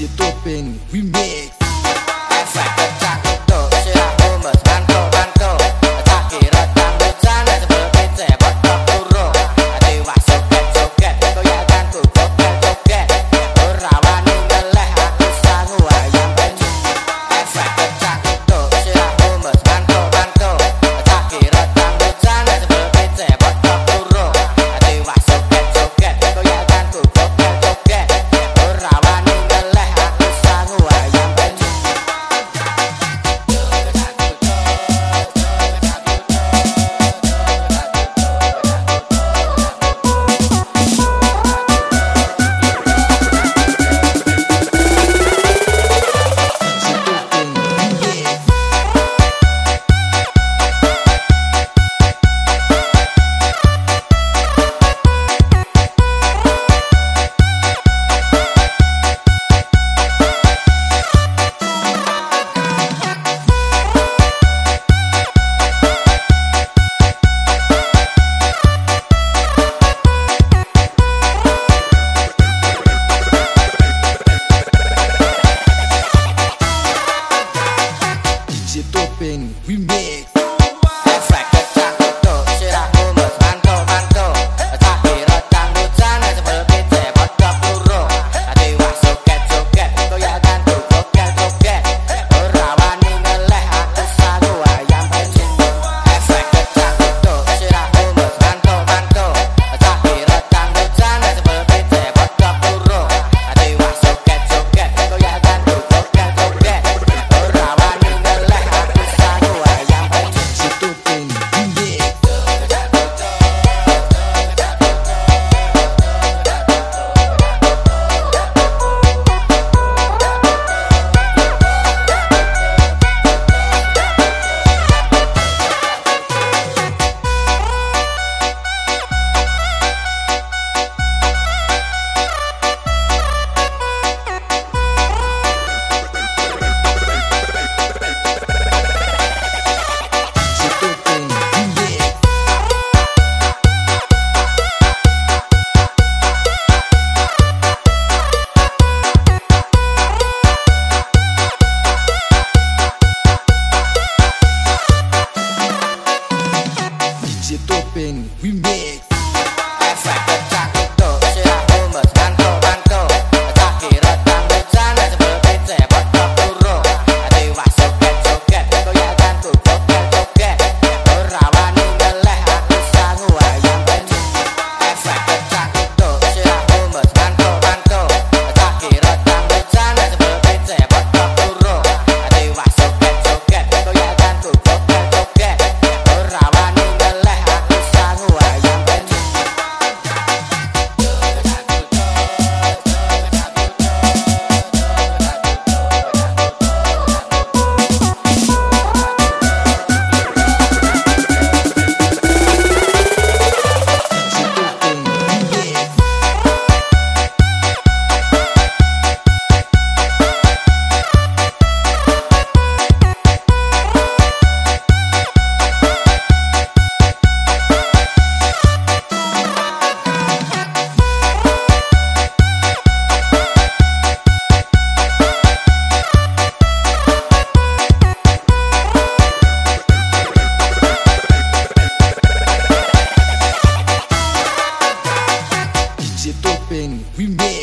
DJ Topeng Remix Remix DJ Topeng Remix